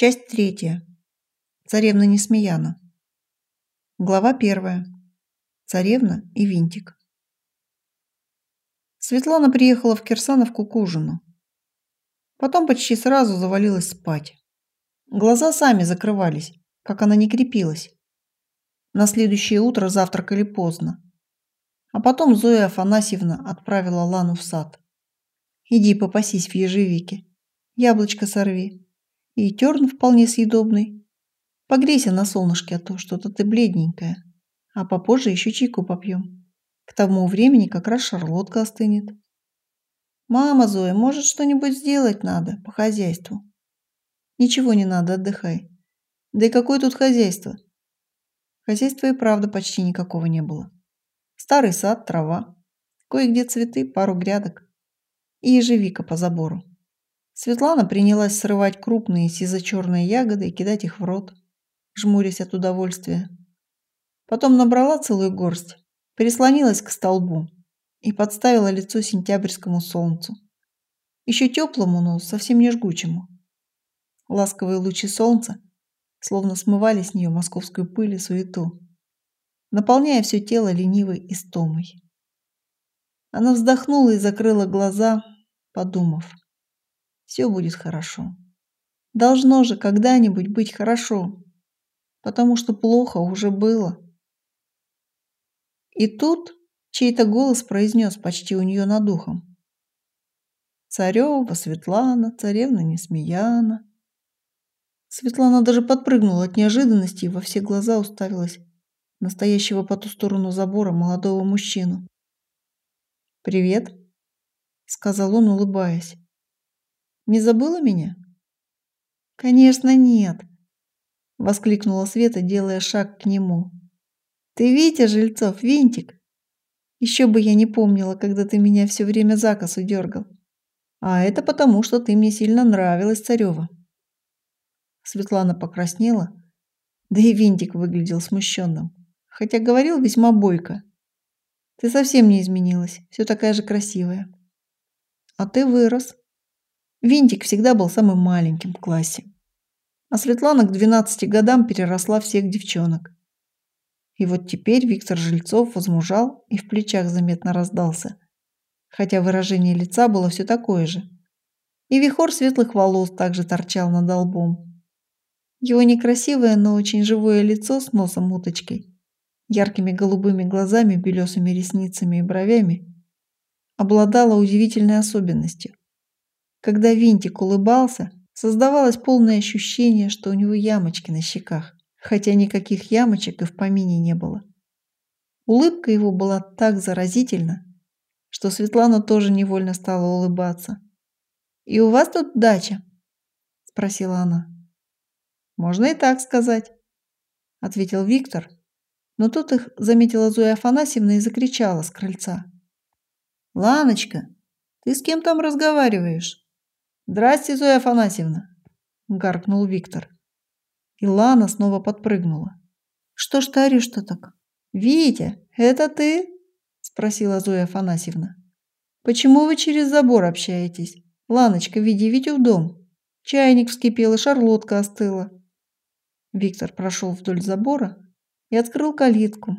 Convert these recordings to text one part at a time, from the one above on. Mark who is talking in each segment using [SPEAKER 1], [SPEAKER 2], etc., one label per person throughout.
[SPEAKER 1] Часть третья. Царевна Несмеяна. Глава первая. Царевна и Винтик. Светлана приехала в Кирсановку к ужину. Потом почти сразу завалилась спать. Глаза сами закрывались, как она не крепилась. На следующее утро завтракали поздно. А потом Зоя Афанасьевна отправила Лану в сад. «Иди попасись в ежевике, яблочко сорви, и терн вполне съедобный. Погрейся на солнышке, а то что-то ты бледненькая. А попозже еще чайку попьем. К тому времени как раз шарлотка остынет. Мама Зоя, может, что-нибудь сделать надо по хозяйству? Ничего не надо, отдыхай. Да и какое тут хозяйство? Хозяйства и правда почти никакого не было. Старый сад, трава, кое-где цветы, пару грядок и ежевика по забору. Светлана принялась срывать крупные сизо-черные ягоды и кидать их в рот, жмурясь от удовольствия. Потом набрала целую горсть, прислонилась к столбу и подставила лицо сентябрьскому солнцу. Еще теплому, но совсем не жгучему. Ласковые лучи солнца словно смывали с нее московскую пыль и суету, наполняя все тело ленивой истомой. Она вздохнула и закрыла глаза, подумав – все будет хорошо. Должно же когда-нибудь быть хорошо, потому что плохо уже было. И тут чей-то голос произнес почти у нее над ухом. Царева Светлана, царевна Несмеяна. Светлана даже подпрыгнула от неожиданности и во все глаза уставилась настоящего по ту сторону забора молодого мужчину. «Привет», — сказал он, улыбаясь. Не забыла меня? Конечно, нет, воскликнула Света, делая шаг к нему. Ты Витя Жильцов, винтик. Еще бы я не помнила, когда ты меня все время за косу дергал. А это потому, что ты мне сильно нравилась, Царева. Светлана покраснела, да и Винтик выглядел смущенным, хотя говорил весьма бойко. Ты совсем не изменилась, все такая же красивая. А ты вырос, Винтик всегда был самым маленьким в классе. А Светлана к 12 годам переросла всех девчонок. И вот теперь Виктор Жильцов возмужал и в плечах заметно раздался, хотя выражение лица было все такое же. И вихор светлых волос также торчал над лбом. Его некрасивое, но очень живое лицо с носом уточкой, яркими голубыми глазами, белесыми ресницами и бровями обладало удивительной особенностью. Когда Винтик улыбался, создавалось полное ощущение, что у него ямочки на щеках, хотя никаких ямочек и в помине не было. Улыбка его была так заразительна, что Светлана тоже невольно стала улыбаться. «И у вас тут дача?» – спросила она. «Можно и так сказать», – ответил Виктор, но тут их заметила Зоя Афанасьевна и закричала с крыльца. «Ланочка, ты с кем там разговариваешь?» «Здрасте, Зоя Афанасьевна!» – гаркнул Виктор. Лана снова подпрыгнула. «Что ж ты орешь-то так?» «Витя, это ты?» – спросила Зоя Афанасьевна. «Почему вы через забор общаетесь? Ланочка, веди Витю в дом. Чайник вскипел, и шарлотка остыла». Виктор прошел вдоль забора и открыл калитку,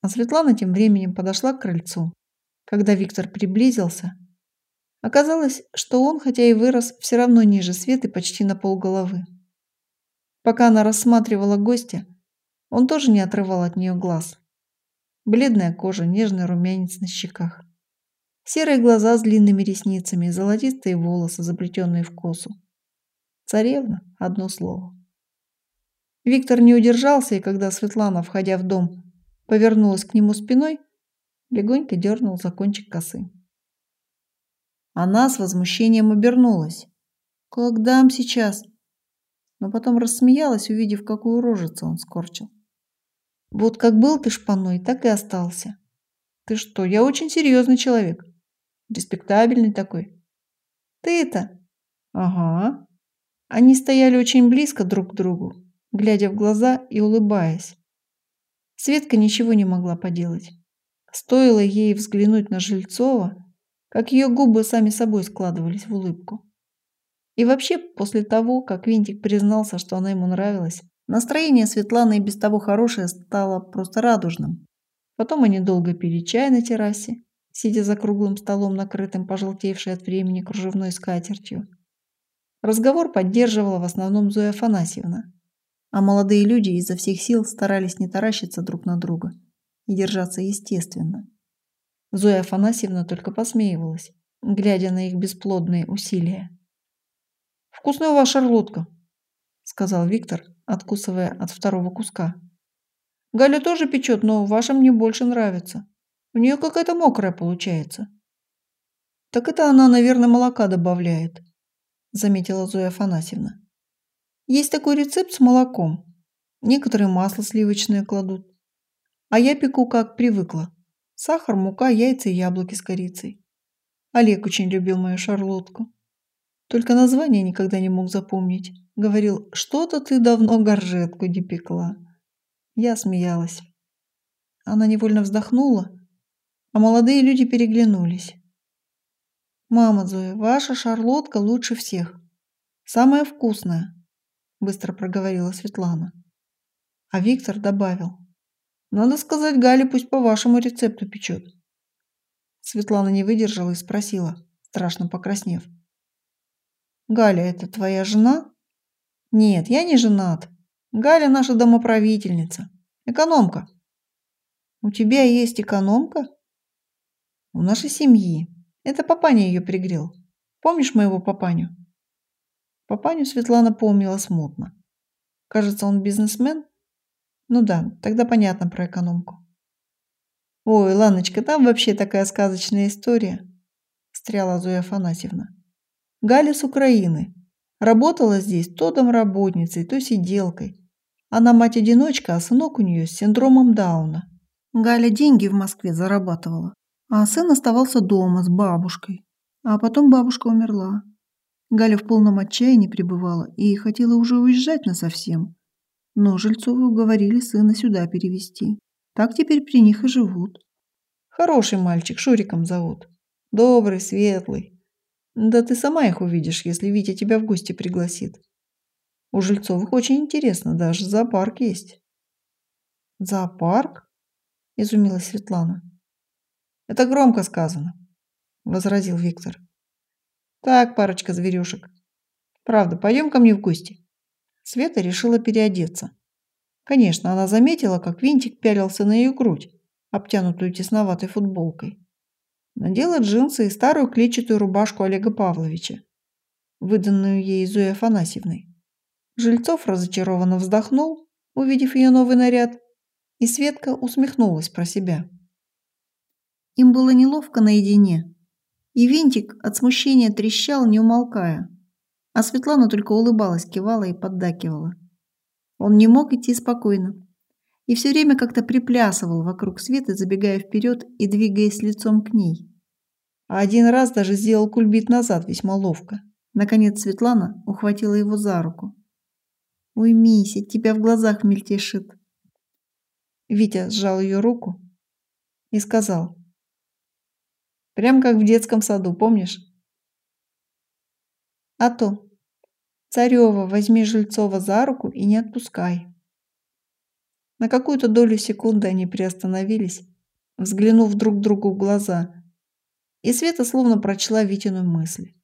[SPEAKER 1] а Светлана тем временем подошла к крыльцу. Когда Виктор приблизился, Оказалось, что он, хотя и вырос, все равно ниже Светы почти на полголовы. Пока она рассматривала гостя, он тоже не отрывал от нее глаз. Бледная кожа, нежный румянец на щеках. Серые глаза с длинными ресницами, золотистые волосы, заплетенные в косу. Царевна – одно слово. Виктор не удержался, и когда Светлана, входя в дом, повернулась к нему спиной, легонько дернул за кончик косы. Она с возмущением обернулась. «Как дам сейчас?» Но потом рассмеялась, увидев, какую рожицу он скорчил. «Вот как был ты шпаной, так и остался. Ты что, я очень серьезный человек. Респектабельный такой. Ты-то?» «Ага». Они стояли очень близко друг к другу, глядя в глаза и улыбаясь. Светка ничего не могла поделать. Стоило ей взглянуть на Жильцова, как ее губы сами собой складывались в улыбку. И вообще, после того, как Винтик признался, что она ему нравилась, настроение Светланы и без того хорошее стало просто радужным. Потом они долго пили чай на террасе, сидя за круглым столом, накрытым пожелтевшей от времени кружевной скатертью. Разговор поддерживала в основном Зоя Афанасьевна, а молодые люди изо всех сил старались не таращиться друг на друга и держаться естественно. Зоя Афанасьевна только посмеивалась, глядя на их бесплодные усилия. «Вкусная у вас шарлотка», — сказал Виктор, откусывая от второго куска. «Галя тоже печет, но ваша мне больше нравится. У нее какая-то мокрая получается». «Так это она, наверное, молока добавляет», — заметила Зоя Афанасьевна. «Есть такой рецепт с молоком. Некоторые масло сливочное кладут. А я пеку, как привыкла. Сахар, мука, яйца и яблоки с корицей. Олег очень любил мою шарлотку. Только название никогда не мог запомнить. Говорил, что-то ты давно горжетку не пекла. Я смеялась. Она невольно вздохнула, а молодые люди переглянулись. «Мама Зоя, ваша шарлотка лучше всех. Самая вкусная», – быстро проговорила Светлана. А Виктор добавил. «Надо сказать Гале, пусть по вашему рецепту печет». Светлана не выдержала и спросила, страшно покраснев. «Галя, это твоя жена?» «Нет, я не женат. Галя наша домоправительница. Экономка». «У тебя есть экономка?» «У нашей семьи. Это папаня ее пригрел. Помнишь моего папаню? Папаню Светлана помнила смутно. Кажется, он бизнесмен? Ну да, тогда понятно про экономку. Ой, Ланочка, там вообще такая сказочная история, встряла Зоя Афанасьевна. Галя с Украины. Работала здесь то домработницей, то сиделкой. Она мать-одиночка, а сынок у нее с синдромом Дауна. Галя деньги в Москве зарабатывала. А сын оставался дома с бабушкой. А потом бабушка умерла. Галя в полном отчаянии пребывала и хотела уже уезжать насовсем. Но Жильцовы уговорили сына сюда перевести. Так теперь при них и живут. Хороший мальчик, Шуриком зовут. Добрый, светлый. Да ты сама их увидишь, если Витя тебя в гости пригласит. У Жильцовых очень интересно, даже зоопарк есть. Зоопарк? Изумилась Светлана. Это громко сказано, возразил Виктор. Так, парочка зверюшек. Правда, пойдем ко мне в гости. Света решила переодеться. Конечно, она заметила, как Винтик пялился на ее грудь, обтянутую тесноватой футболкой. Надела джинсы и старую клетчатую рубашку Олега Павловича, выданную ей Зоей Афанасьевной. Жильцов разочарованно вздохнул, увидев ее новый наряд, и Светка усмехнулась про себя. Им было неловко наедине. И винтик от смущения трещал, не умолкая. А Светлана только улыбалась, кивала и поддакивала. Он не мог идти спокойно. И все время как-то приплясывал вокруг Светы, забегая вперед и двигаясь лицом к ней. А один раз даже сделал кульбит назад весьма ловко. Наконец Светлана ухватила его за руку. «Уймись, от тебя в глазах мельтешит». Витя сжал ее руку и сказал, Прям как в детском саду, помнишь? А то. Царева, возьми Жильцова за руку и не отпускай. На какую-то долю секунды они приостановились, взглянув друг другу в глаза. И Света словно прочла Витину мысль.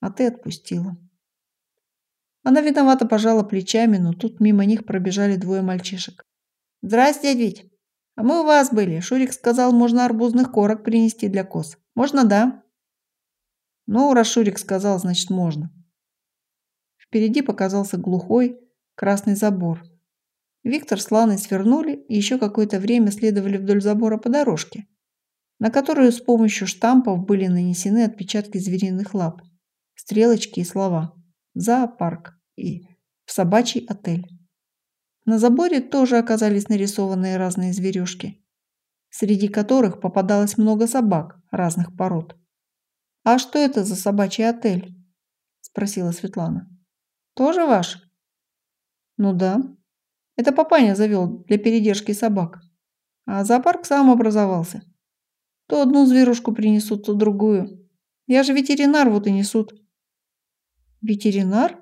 [SPEAKER 1] А ты отпустила. Она виновато пожала плечами, но тут мимо них пробежали двое мальчишек. «Здрасте, дядь Вить!» А мы у вас были. Шурик сказал, можно арбузных корок принести для коз. Можно, да? Ну, раз Шурик сказал, значит можно. Впереди показался глухой красный забор. Виктор с Ланой свернули и еще какое-то время следовали вдоль забора по дорожке, на которую с помощью штампов были нанесены отпечатки звериных лап, стрелочки и слова «Зоопарк» и «В собачий отель». На заборе тоже оказались нарисованные разные зверюшки, среди которых попадалось много собак разных пород. «А что это за собачий отель?» – спросила Светлана. «Тоже ваш?» «Ну да. Это папаня завел для передержки собак. А зоопарк сам образовался. То одну зверушку принесут, то другую. Я же ветеринар, вот и несут». Ветеринар?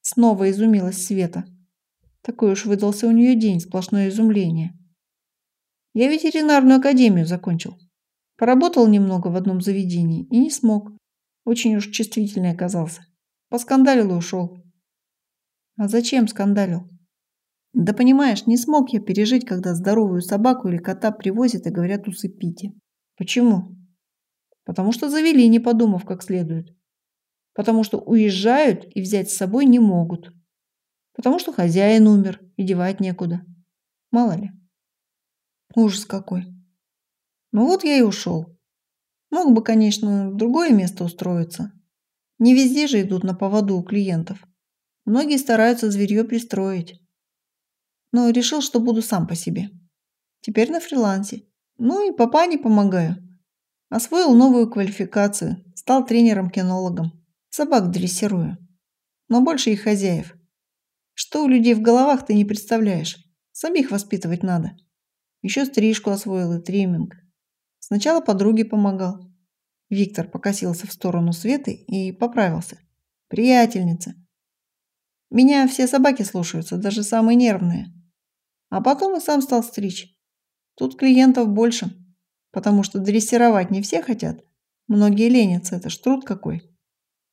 [SPEAKER 1] Снова изумилась Света. Такой уж выдался у нее день, сплошное изумление. Я ветеринарную академию закончил. Поработал немного в одном заведении и не смог. Очень уж чувствительный оказался. Поскандалил и ушел. А зачем скандалил? Да понимаешь, не смог я пережить, когда здоровую собаку или кота привозят и говорят усыпите. Почему? Потому что завели, не подумав как следует. Потому что уезжают и взять с собой не могут. Потому что хозяин умер и девать некуда. Мало ли. Ужас какой. Ну вот я и ушел. Мог бы, конечно, в другое место устроиться. Не везде же идут на поводу у клиентов. Многие стараются зверье пристроить. Но решил, что буду сам по себе. Теперь на фрилансе. Ну и папане помогаю. Освоил новую квалификацию, стал тренером-кинологом. Собак дрессирую. Но больше их хозяев. Что у людей в головах, ты не представляешь. Самих воспитывать надо. Еще стрижку освоил и тримминг. Сначала подруге помогал. Виктор покосился в сторону Светы и поправился. Приятельница. Меня все собаки слушаются, даже самые нервные. А потом и сам стал стричь. Тут клиентов больше потому что дрессировать не все хотят. Многие ленятся, это ж труд какой.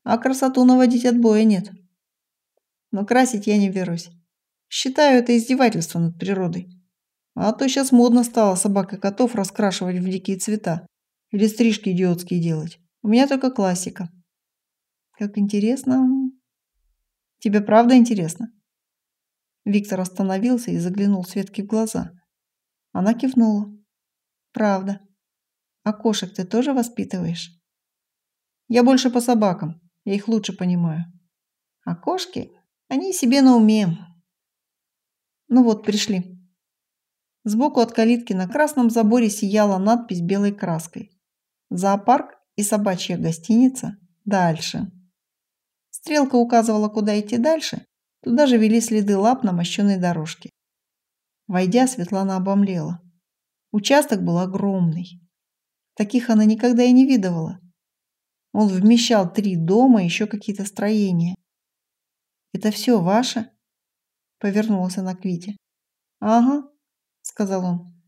[SPEAKER 1] А красоту наводить отбоя нет. Но красить я не берусь. Считаю это издевательство над природой. А то сейчас модно стало собак и котов раскрашивать в дикие цвета. Или стрижки идиотские делать. У меня только классика. Как интересно. Тебе правда интересно? Виктор остановился и заглянул Светке в глаза. Она кивнула. Правда. А кошек ты тоже воспитываешь? Я больше по собакам, я их лучше понимаю. А кошки, они себе на уме. Ну вот, пришли. Сбоку от калитки на красном заборе сияла надпись белой краской. Зоопарк и собачья гостиница дальше. Стрелка указывала, куда идти дальше, туда же вели следы лап на мощенной дорожке. Войдя, Светлана обомлела. Участок был огромный. Таких она никогда и не видывала. Он вмещал три дома и еще какие-то строения. «Это все ваше?» Повернулся на Квите. «Ага», — сказал он.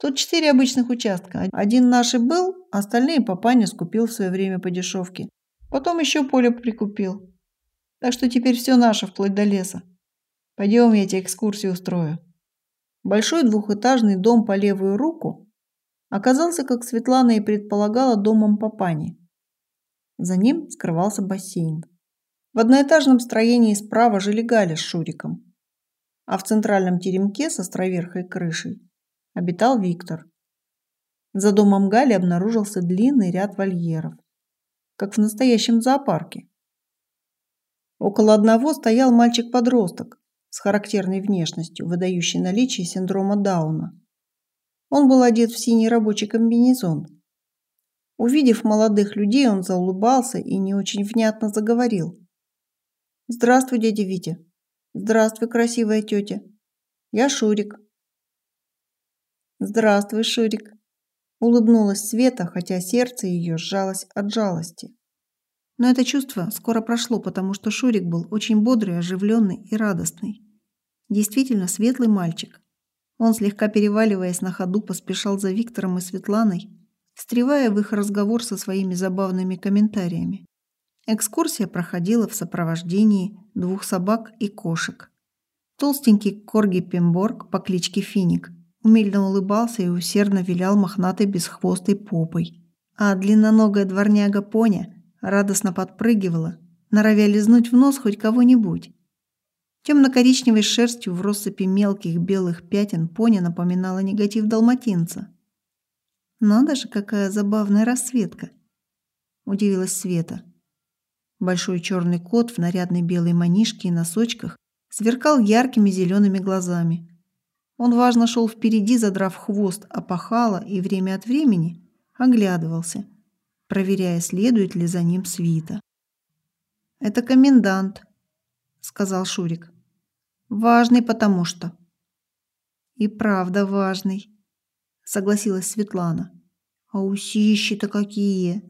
[SPEAKER 1] «Тут четыре обычных участка. Один наш и был, остальные папаня скупил в свое время по дешевке. Потом еще поле прикупил. Так что теперь все наше, вплоть до леса. Пойдем, я тебе экскурсию устрою». Большой двухэтажный дом по левую руку оказался, как Светлана и предполагала, домом папани. За ним скрывался бассейн. В одноэтажном строении справа жили Галя с Шуриком, а в центральном теремке с островерхой крышей обитал Виктор. За домом Гали обнаружился длинный ряд вольеров, как в настоящем зоопарке. Около одного стоял мальчик-подросток с характерной внешностью, выдающий наличие синдрома Дауна. Он был одет в синий рабочий комбинезон. Увидев молодых людей, он заулыбался и не очень внятно заговорил. «Здравствуй, дядя Витя. Здравствуй, красивая тетя. Я Шурик». «Здравствуй, Шурик», – улыбнулась Света, хотя сердце ее сжалось от жалости. Но это чувство скоро прошло, потому что Шурик был очень бодрый, оживленный и радостный. Действительно светлый мальчик. Он, слегка переваливаясь на ходу, поспешал за Виктором и Светланой, встревая в их разговор со своими забавными комментариями. Экскурсия проходила в сопровождении двух собак и кошек. Толстенький корги Пемборг по кличке Финик умильно улыбался и усердно вилял мохнатой бесхвостой попой, а длинноногая дворняга Поня радостно подпрыгивала, норовя лизнуть в нос хоть кого-нибудь. Темно-коричневой шерстью в россыпи мелких белых пятен пони напоминала негатив далматинца. «Надо же, какая забавная расцветка!» – удивилась Света. Большой черный кот в нарядной белой манишке и носочках сверкал яркими зелеными глазами. Он важно шел впереди, задрав хвост опахала и время от времени оглядывался, проверяя, следует ли за ним свита. «Это комендант», — сказал Шурик. Важный потому что. И правда важный, согласилась Светлана. А усищи-то какие!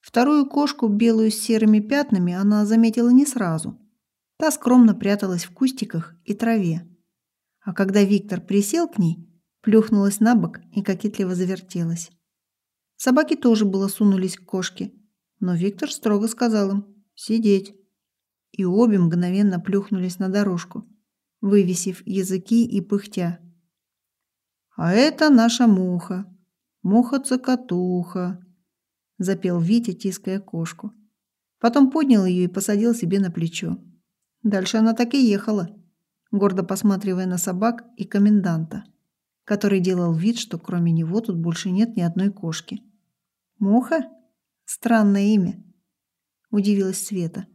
[SPEAKER 1] Вторую кошку, белую с серыми пятнами, она заметила не сразу. Та скромно пряталась в кустиках и траве. А когда Виктор присел к ней, плюхнулась на бок и кокетливо завертелась. Собаки тоже было сунулись к кошке, но Виктор строго сказал им «сидеть». И обе мгновенно плюхнулись на дорожку, вывесив языки и пыхтя. «А это наша муха, муха-цокотуха», – запел Витя, тиская кошку. Потом поднял ее и посадил себе на плечо. Дальше она так и ехала, гордо посматривая на собак и коменданта который делал вид, что кроме него тут больше нет ни одной кошки. «Муха? Странное имя», – удивилась Света.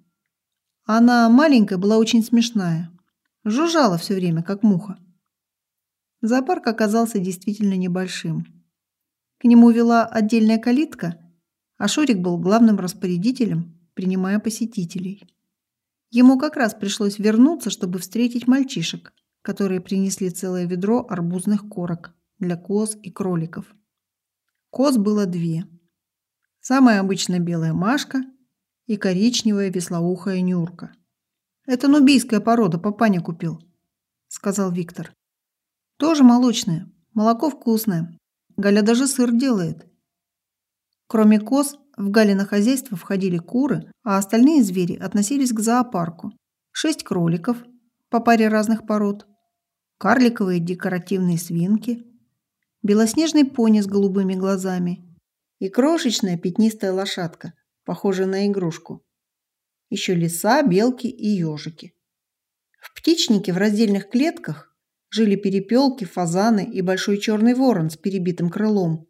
[SPEAKER 1] Она маленькая, была очень смешная. Жужжала все время, как муха. Зоопарк оказался действительно небольшим. К нему вела отдельная калитка, а Шурик был главным распорядителем, принимая посетителей. Ему как раз пришлось вернуться, чтобы встретить мальчишек, которые принесли целое ведро арбузных корок для коз и кроликов. Коз было две. Самая обычная белая Машка и коричневая веслоухая Нюрка. «Это нубийская порода, папаня купил», — сказал Виктор. «Тоже молочная, молоко вкусное. Галя даже сыр делает». Кроме коз, в Галино хозяйство входили куры, а остальные звери относились к зоопарку. Шесть кроликов, по паре разных пород, карликовые декоративные свинки, белоснежный пони с голубыми глазами и крошечная пятнистая лошадка, похожая на игрушку. Еще лиса, белки и ежики. В птичнике в раздельных клетках жили перепелки, фазаны и большой черный ворон с перебитым крылом,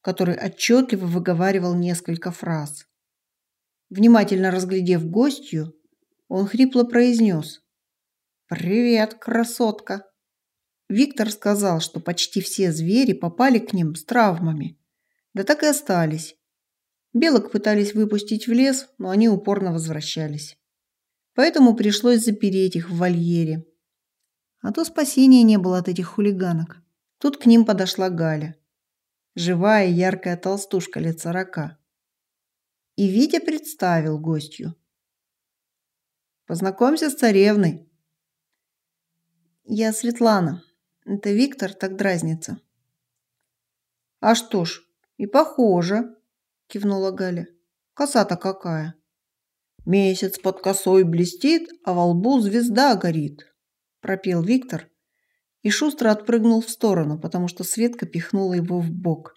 [SPEAKER 1] который отчетливо выговаривал несколько фраз. Внимательно разглядев гостью, он хрипло произнес «Привет, красотка!» Виктор сказал, что почти все звери попали к ним с травмами. Да так и остались. Белок пытались выпустить в лес, но они упорно возвращались. Поэтому пришлось запереть их в вольере. А то спасения не было от этих хулиганок. Тут к ним подошла Галя. Живая яркая толстушка лет сорока. И Витя представил гостью. «Познакомься с царевной». «Я Светлана», это Виктор так дразнится. А что ж, и похоже, кивнула Галя. Коса-то какая. Месяц под косой блестит, а во лбу звезда горит, пропел Виктор и шустро отпрыгнул в сторону, потому что Светка пихнула его в бок.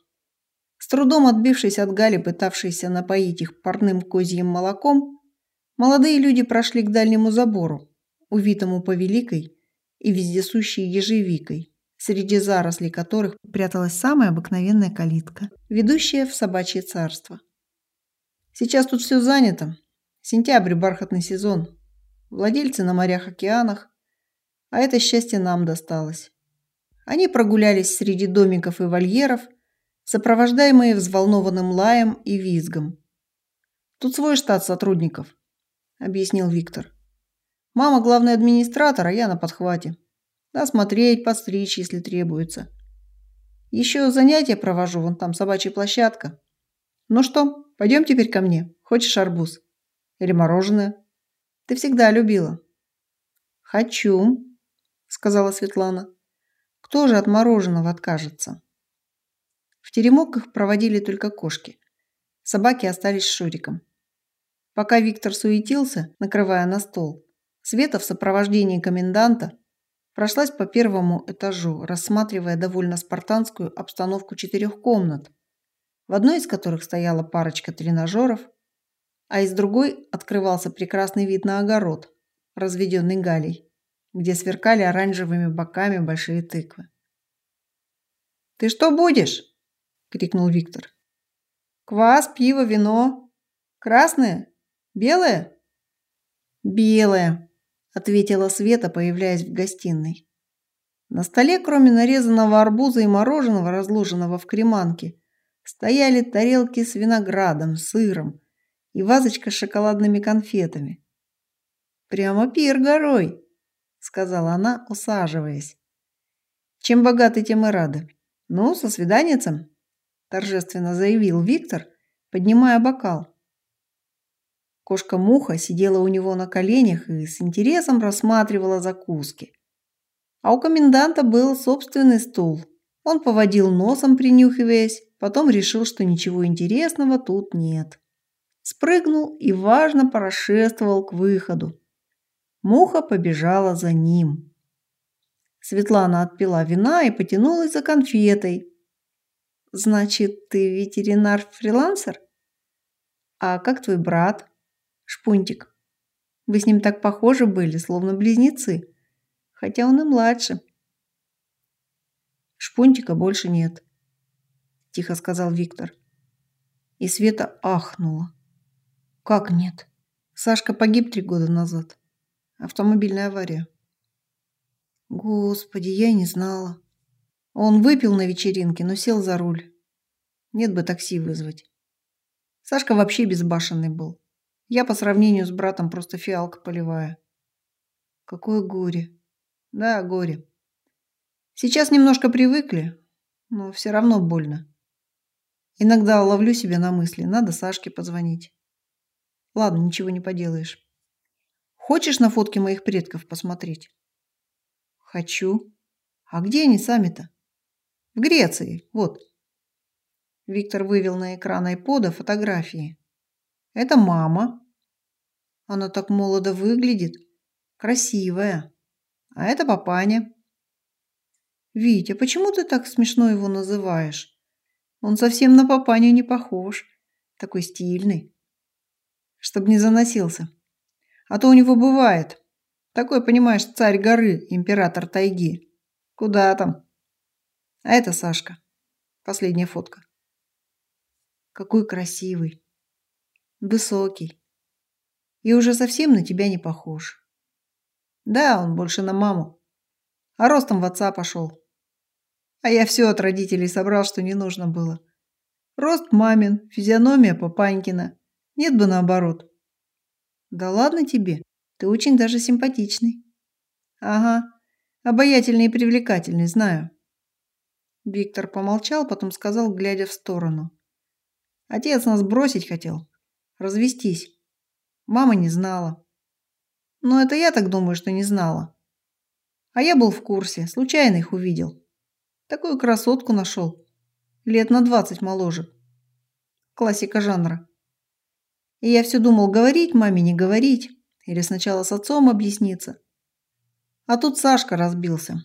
[SPEAKER 1] С трудом отбившись от Гали, пытавшейся напоить их парным козьим молоком, молодые люди прошли к дальнему забору, увитому по великой и вездесущей ежевикой, среди зарослей которых пряталась самая обыкновенная калитка, ведущая в собачье царство. Сейчас тут все занято. Сентябрь – бархатный сезон. Владельцы на морях-океанах. А это счастье нам досталось. Они прогулялись среди домиков и вольеров, сопровождаемые взволнованным лаем и визгом. «Тут свой штат сотрудников», – объяснил Виктор. Мама главный администратор, а я на подхвате. Осмотреть, постричь, если требуется. Еще занятия провожу, вон там собачья площадка. Ну что, пойдем теперь ко мне? Хочешь арбуз? Или мороженое? Ты всегда любила. Хочу, сказала Светлана. Кто же от мороженого откажется? В теремок их проводили только кошки. Собаки остались с Шуриком. Пока Виктор суетился, накрывая на стол, Света в сопровождении коменданта прошлась по первому этажу, рассматривая довольно спартанскую обстановку четырех комнат, в одной из которых стояла парочка тренажеров, а из другой открывался прекрасный вид на огород, разведенный галей, где сверкали оранжевыми боками большие тыквы. «Ты что будешь?» – крикнул Виктор. «Квас, пиво, вино. Красное? Белое?» «Белое», ответила Света, появляясь в гостиной. На столе, кроме нарезанного арбуза и мороженого, разложенного в креманке, стояли тарелки с виноградом, сыром и вазочка с шоколадными конфетами. «Прямо пир горой», — сказала она, усаживаясь. «Чем богаты, тем и рады. Ну, со свиданицем», — торжественно заявил Виктор, поднимая бокал, Кошка-муха сидела у него на коленях и с интересом рассматривала закуски. А у коменданта был собственный стул. Он поводил носом, принюхиваясь, потом решил, что ничего интересного тут нет. Спрыгнул и важно прошествовал к выходу. Муха побежала за ним. Светлана отпила вина и потянулась за конфетой. «Значит, ты ветеринар-фрилансер? А как твой брат?» «Шпунтик. Вы с ним так похожи были, словно близнецы. Хотя он и младше». «Шпунтика больше нет», – тихо сказал Виктор. И Света ахнула. «Как нет? Сашка погиб три года назад. Автомобильная авария». Господи, я и не знала. Он выпил на вечеринке, но сел за руль. Нет бы такси вызвать. Сашка вообще безбашенный был. Я по сравнению с братом просто фиалка полевая. Какое горе. Да, горе. Сейчас немножко привыкли, но все равно больно. Иногда ловлю себя на мысли, надо Сашке позвонить. Ладно, ничего не поделаешь. Хочешь на фотки моих предков посмотреть? Хочу. А где они сами-то? В Греции, вот. Виктор вывел на экран айпода фотографии. Это мама. Она так молодо выглядит. Красивая. А это папаня. Витя, почему ты так смешно его называешь? Он совсем на папаню не похож. Такой стильный. Чтоб не заносился. А то у него бывает. Такой, понимаешь, царь горы, император тайги. Куда там? А это Сашка. Последняя фотка. Какой красивый. Высокий. И уже совсем на тебя не похож. Да, он больше на маму. А ростом в отца пошел. А я все от родителей собрал, что не нужно было. Рост мамин, физиономия папанькина. Нет бы наоборот. Да ладно тебе. Ты очень даже симпатичный. Ага, обаятельный и привлекательный, знаю. Виктор помолчал, потом сказал, глядя в сторону. Отец нас бросить хотел. Развестись. Мама не знала. Но это я так думаю, что не знала. А я был в курсе, случайно их увидел. Такую красотку нашел. Лет на двадцать моложе. Классика жанра. И я все думал, говорить маме, не говорить. Или сначала с отцом объясниться. А тут Сашка разбился.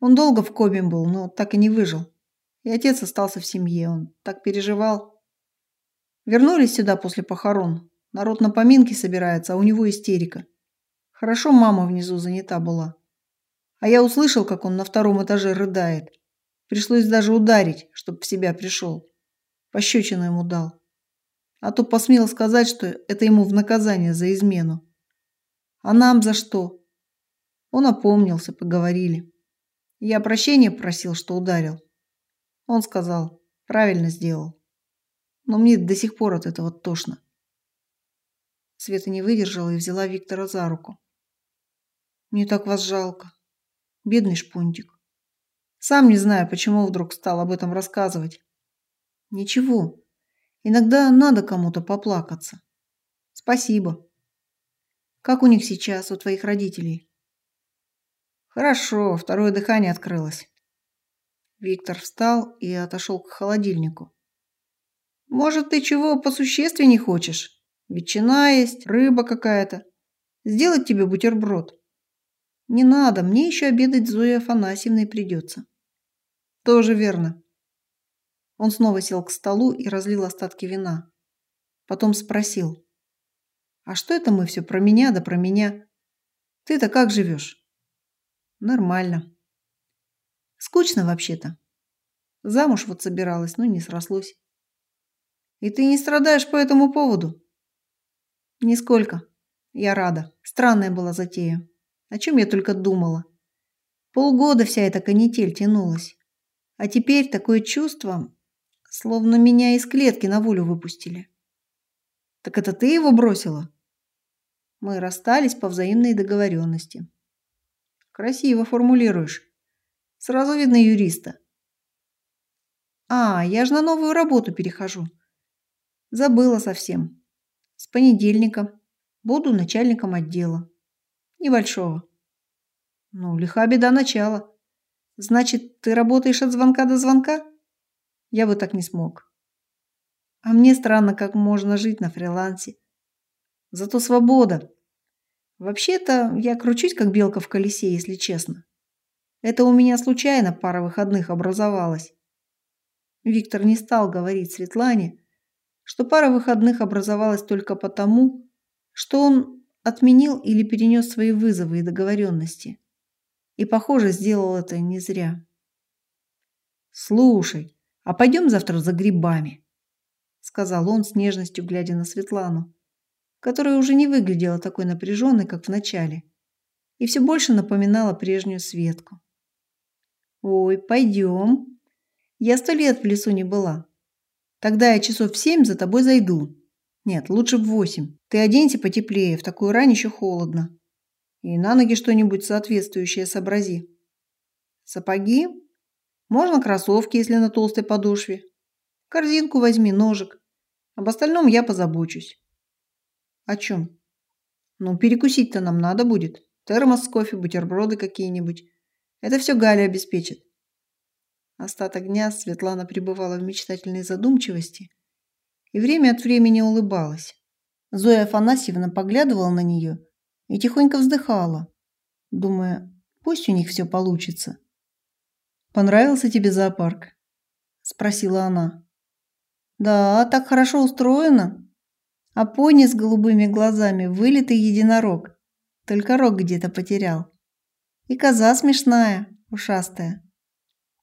[SPEAKER 1] Он долго в коме был, но так и не выжил. И отец остался в семье. Он так переживал. Вернулись сюда после похорон. Народ на поминки собирается, а у него истерика. Хорошо мама внизу занята была. А я услышал, как он на втором этаже рыдает. Пришлось даже ударить, чтоб в себя пришел. Пощечину ему дал а то посмел сказать, что это ему в наказание за измену. А нам за что? Он опомнился, поговорили. Я прощения просил, что ударил. Он сказал, правильно сделал. Но мне до сих пор от этого тошно. Света не выдержала и взяла Виктора за руку. Мне так вас жалко. Бедный шпунтик. Сам не знаю, почему вдруг стал об этом рассказывать. Ничего, Иногда надо кому-то поплакаться. Спасибо. Как у них сейчас, у твоих родителей? Хорошо, второе дыхание открылось. Виктор встал и отошел к холодильнику. Может, ты чего посущественней хочешь? Ветчина есть, рыба какая-то. Сделать тебе бутерброд. Не надо, мне еще обедать с Зоей Афанасьевной придется. Тоже верно. Он снова сел к столу и разлил остатки вина. Потом спросил. «А что это мы все про меня да про меня? Ты-то как живешь?» «Нормально. Скучно вообще-то. Замуж вот собиралась, но не срослось». «И ты не страдаешь по этому поводу?» «Нисколько. Я рада. Странная была затея. О чем я только думала. Полгода вся эта канитель тянулась. А теперь такое чувство, Словно меня из клетки на волю выпустили. Так это ты его бросила? Мы расстались по взаимной договоренности. Красиво формулируешь. Сразу видно юриста. А, я же на новую работу перехожу. Забыла совсем. С понедельника буду начальником отдела. Небольшого. Ну, лиха беда начала. Значит, ты работаешь от звонка до звонка? Я бы так не смог. А мне странно, как можно жить на фрилансе. Зато свобода. Вообще-то я кручусь, как белка в колесе, если честно. Это у меня случайно пара выходных образовалась. Виктор не стал говорить Светлане, что пара выходных образовалась только потому, что он отменил или перенес свои вызовы и договоренности. И, похоже, сделал это не зря. «Слушай, а пойдем завтра за грибами?» сказал он с нежностью, глядя на Светлану, которая уже не выглядела такой напряженной, как в начале, и все больше напоминала прежнюю Светку. «Ой, пойдем. Я сто лет в лесу не была. Тогда я часов в семь за тобой зайду. Нет, лучше в восемь. Ты оденься потеплее, в такую рань еще холодно. И на ноги что-нибудь соответствующее сообрази. Сапоги? Можно кроссовки, если на толстой подошве. Корзинку возьми, ножик. Об остальном я позабочусь. О чем? Ну, перекусить-то нам надо будет. Термос с кофе, бутерброды какие-нибудь. Это все Галя обеспечит. Остаток дня Светлана пребывала в мечтательной задумчивости и время от времени улыбалась. Зоя Афанасьевна поглядывала на нее и тихонько вздыхала, думая, пусть у них все получится. «Понравился тебе зоопарк?» – спросила она. «Да, так хорошо устроено. А пони с голубыми глазами – вылитый единорог, только рог где-то потерял. И коза смешная, ушастая.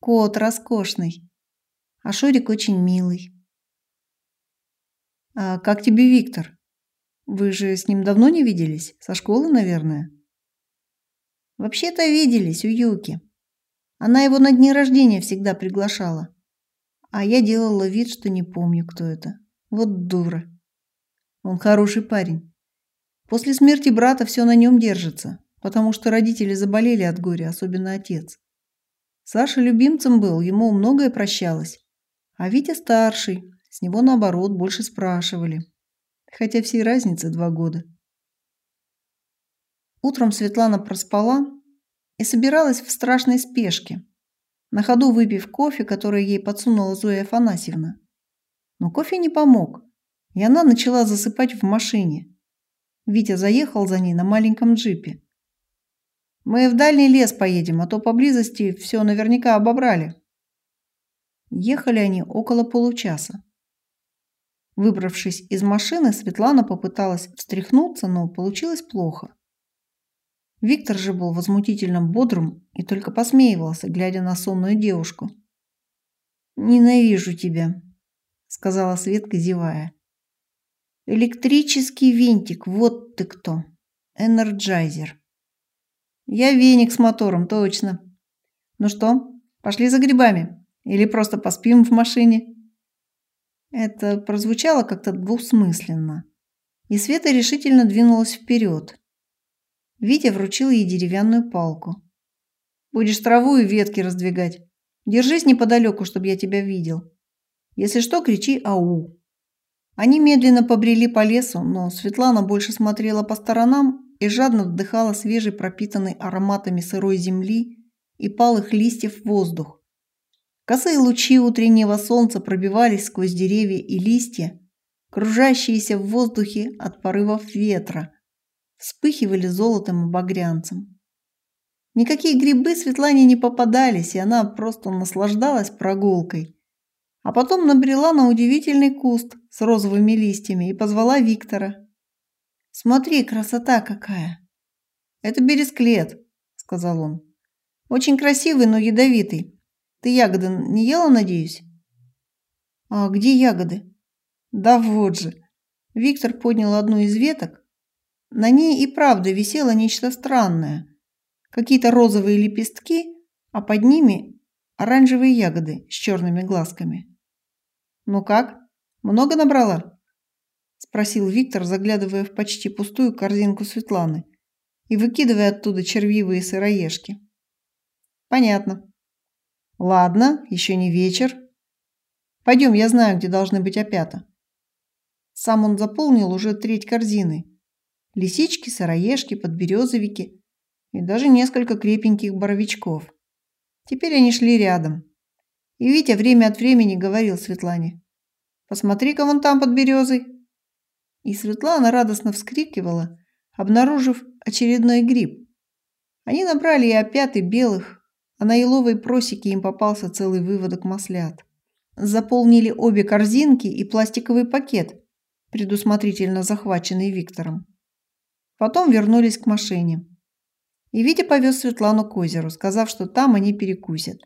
[SPEAKER 1] Кот роскошный, а Шурик очень милый. А как тебе Виктор? Вы же с ним давно не виделись? Со школы, наверное? Вообще-то виделись у Юки. Она его на дни рождения всегда приглашала. А я делала вид, что не помню, кто это. Вот дура. Он хороший парень. После смерти брата все на нем держится, потому что родители заболели от горя, особенно отец. Саша любимцем был, ему многое прощалось. А Витя старший, с него наоборот больше спрашивали. Хотя всей разницы два года. Утром Светлана проспала и собиралась в страшной спешке, на ходу выпив кофе, который ей подсунула Зоя Афанасьевна. Но кофе не помог, и она начала засыпать в машине. Витя заехал за ней на маленьком джипе. Мы в дальний лес поедем, а то поблизости все наверняка обобрали. Ехали они около получаса. Выбравшись из машины, Светлана попыталась встряхнуться, но получилось плохо. Виктор же был возмутительно бодрым и только посмеивался, глядя на сонную девушку. «Ненавижу тебя», — сказала Светка, зевая. «Электрический винтик, вот ты кто! Энерджайзер!» Я веник с мотором, точно. Ну что, пошли за грибами? Или просто поспим в машине? Это прозвучало как-то двусмысленно. И Света решительно двинулась вперед. Витя вручил ей деревянную палку. «Будешь траву и ветки раздвигать. Держись неподалеку, чтобы я тебя видел. Если что, кричи «Ау!». Они медленно побрели по лесу, но Светлана больше смотрела по сторонам и жадно вдыхала свежий пропитанный ароматами сырой земли и палых листьев воздух. Косые лучи утреннего солнца пробивались сквозь деревья и листья, кружащиеся в воздухе от порывов ветра, вспыхивали золотом и багрянцем. Никакие грибы Светлане не попадались, и она просто наслаждалась прогулкой. А потом набрела на удивительный куст с розовыми листьями и позвала Виктора. Смотри, красота какая. Это бересклет, сказал он. Очень красивый, но ядовитый. Ты ягоды не ела, надеюсь? А где ягоды? Да вот же. Виктор поднял одну из веток. На ней и правда висело нечто странное. Какие-то розовые лепестки, а под ними оранжевые ягоды с черными глазками. Ну как? Много набрала? Спросил Виктор, заглядывая в почти пустую корзинку Светланы и выкидывая оттуда червивые сыроежки. Понятно. Ладно, еще не вечер. Пойдем, я знаю, где должны быть опята. Сам он заполнил уже треть корзины. Лисички, сыроежки, подберезовики и даже несколько крепеньких боровичков. Теперь они шли рядом. И Витя время от времени говорил Светлане. «Посмотри-ка вон там под березой». И Светлана радостно вскрикивала, обнаружив очередной гриб. Они набрали и опят, и белых, а на еловой просеке им попался целый выводок маслят. Заполнили обе корзинки и пластиковый пакет, предусмотрительно захваченный Виктором. Потом вернулись к машине. И Витя повез Светлану к озеру, сказав, что там они перекусят.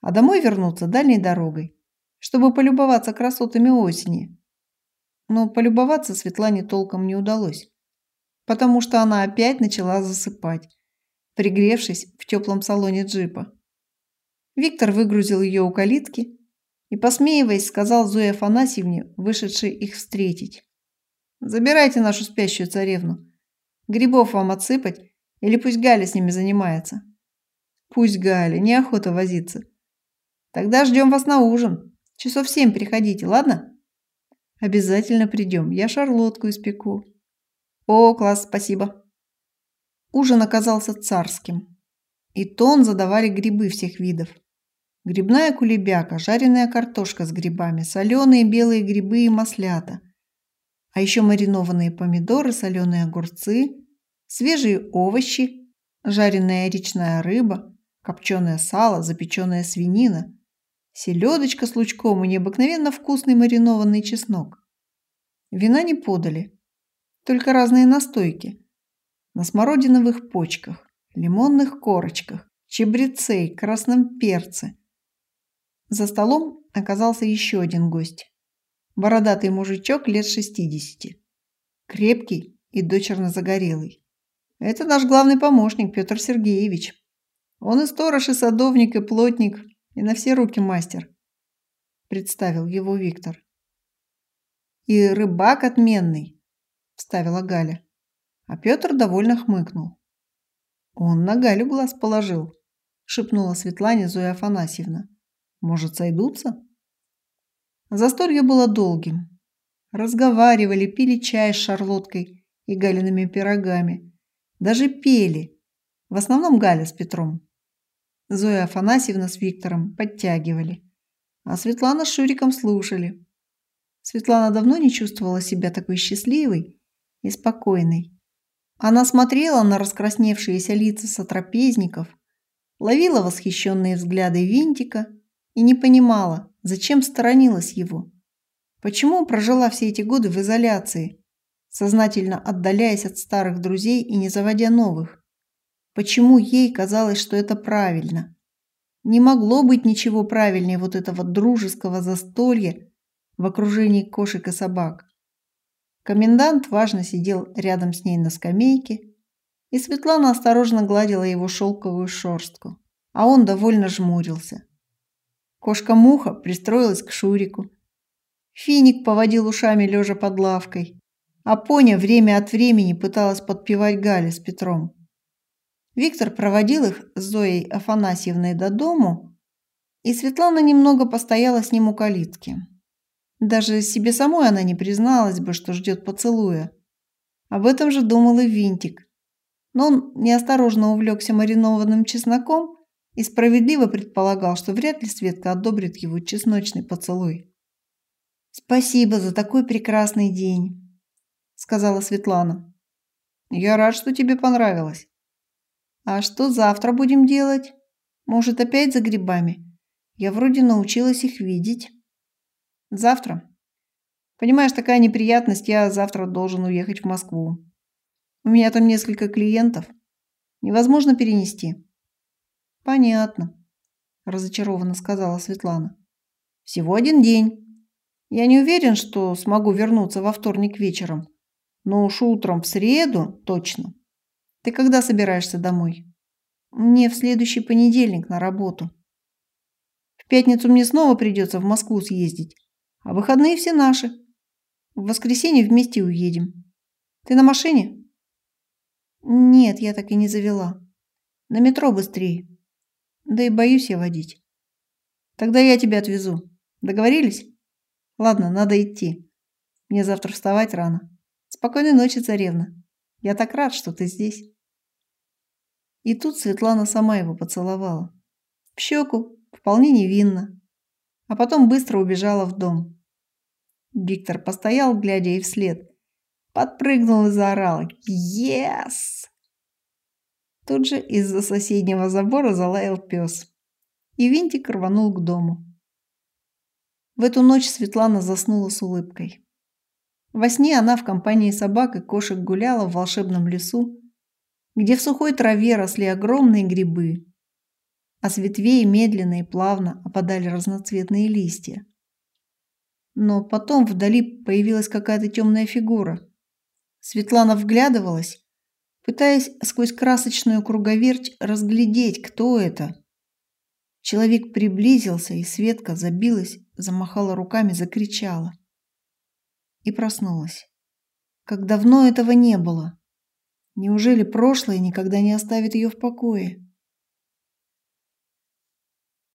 [SPEAKER 1] А домой вернуться дальней дорогой, чтобы полюбоваться красотами осени. Но полюбоваться Светлане толком не удалось, потому что она опять начала засыпать, пригревшись в теплом салоне джипа. Виктор выгрузил ее у калитки и, посмеиваясь, сказал Зое Афанасьевне, вышедшей их встретить. «Забирайте нашу спящую царевну. Грибов вам отсыпать или пусть Галя с ними занимается?» «Пусть Галя, неохота возиться. Тогда ждем вас на ужин. Часов семь приходите, ладно?» «Обязательно придем. Я шарлотку испеку». «О, класс, спасибо». Ужин оказался царским. И тон задавали грибы всех видов. Грибная кулебяка, жареная картошка с грибами, соленые белые грибы и маслята. А еще маринованные помидоры, соленые огурцы, свежие овощи, жареная речная рыба, копченое сало, запеченная свинина, селедочка с лучком и необыкновенно вкусный маринованный чеснок. Вина не подали, только разные настойки. На смородиновых почках, лимонных корочках, чебреце красном перце, за столом оказался еще один гость. Бородатый мужичок лет шестидесяти. Крепкий и дочерно загорелый. Это наш главный помощник Петр Сергеевич. Он и сторож, и садовник, и плотник, и на все руки мастер. Представил его Виктор. И рыбак отменный, вставила Галя. А Петр довольно хмыкнул. Он на Галю глаз положил, шепнула Светлане Зоя Афанасьевна. Может, сойдутся? Застолье было долгим. Разговаривали, пили чай с шарлоткой и галиными пирогами. Даже пели. В основном Галя с Петром. Зоя Афанасьевна с Виктором подтягивали. А Светлана с Шуриком слушали. Светлана давно не чувствовала себя такой счастливой и спокойной. Она смотрела на раскрасневшиеся лица сотрапезников, ловила восхищенные взгляды Винтика и не понимала, зачем сторонилась его. Почему прожила все эти годы в изоляции, сознательно отдаляясь от старых друзей и не заводя новых? Почему ей казалось, что это правильно? Не могло быть ничего правильнее вот этого дружеского застолья в окружении кошек и собак. Комендант важно сидел рядом с ней на скамейке, и Светлана осторожно гладила его шелковую шерстку, а он довольно жмурился. Кошка-муха пристроилась к Шурику. Финик поводил ушами лежа под лавкой, а Поня время от времени пыталась подпевать Гале с Петром. Виктор проводил их с Зоей Афанасьевной до дому, и Светлана немного постояла с ним у калитки. Даже себе самой она не призналась бы, что ждет поцелуя. Об этом же думал и Винтик. Но он неосторожно увлекся маринованным чесноком и справедливо предполагал, что вряд ли Светка одобрит его чесночный поцелуй. «Спасибо за такой прекрасный день», – сказала Светлана. «Я рад, что тебе понравилось». «А что завтра будем делать? Может, опять за грибами? Я вроде научилась их видеть». «Завтра?» «Понимаешь, такая неприятность, я завтра должен уехать в Москву. У меня там несколько клиентов. Невозможно перенести». Понятно, разочарованно сказала Светлана. Всего один день. Я не уверен, что смогу вернуться во вторник вечером, но уж утром в среду точно. Ты когда собираешься домой? Мне в следующий понедельник на работу. В пятницу мне снова придется в Москву съездить, а выходные все наши. В воскресенье вместе уедем. Ты на машине? Нет, я так и не завела. На метро быстрее. Да и боюсь я водить. Тогда я тебя отвезу. Договорились? Ладно, надо идти. Мне завтра вставать рано. Спокойной ночи, царевна. Я так рад, что ты здесь. И тут Светлана сама его поцеловала. В щеку, вполне невинно. А потом быстро убежала в дом. Виктор постоял, глядя ей вслед. Подпрыгнул и заорал «Yes!». Тут же из-за соседнего забора залаял пес. И Винтик рванул к дому. В эту ночь Светлана заснула с улыбкой. Во сне она в компании собак и кошек гуляла в волшебном лесу, где в сухой траве росли огромные грибы, а с ветвей медленно и плавно опадали разноцветные листья. Но потом вдали появилась какая-то темная фигура. Светлана вглядывалась, пытаясь сквозь красочную круговерть разглядеть, кто это. Человек приблизился, и Светка забилась, замахала руками, закричала. И проснулась. Как давно этого не было. Неужели прошлое никогда не оставит ее в покое?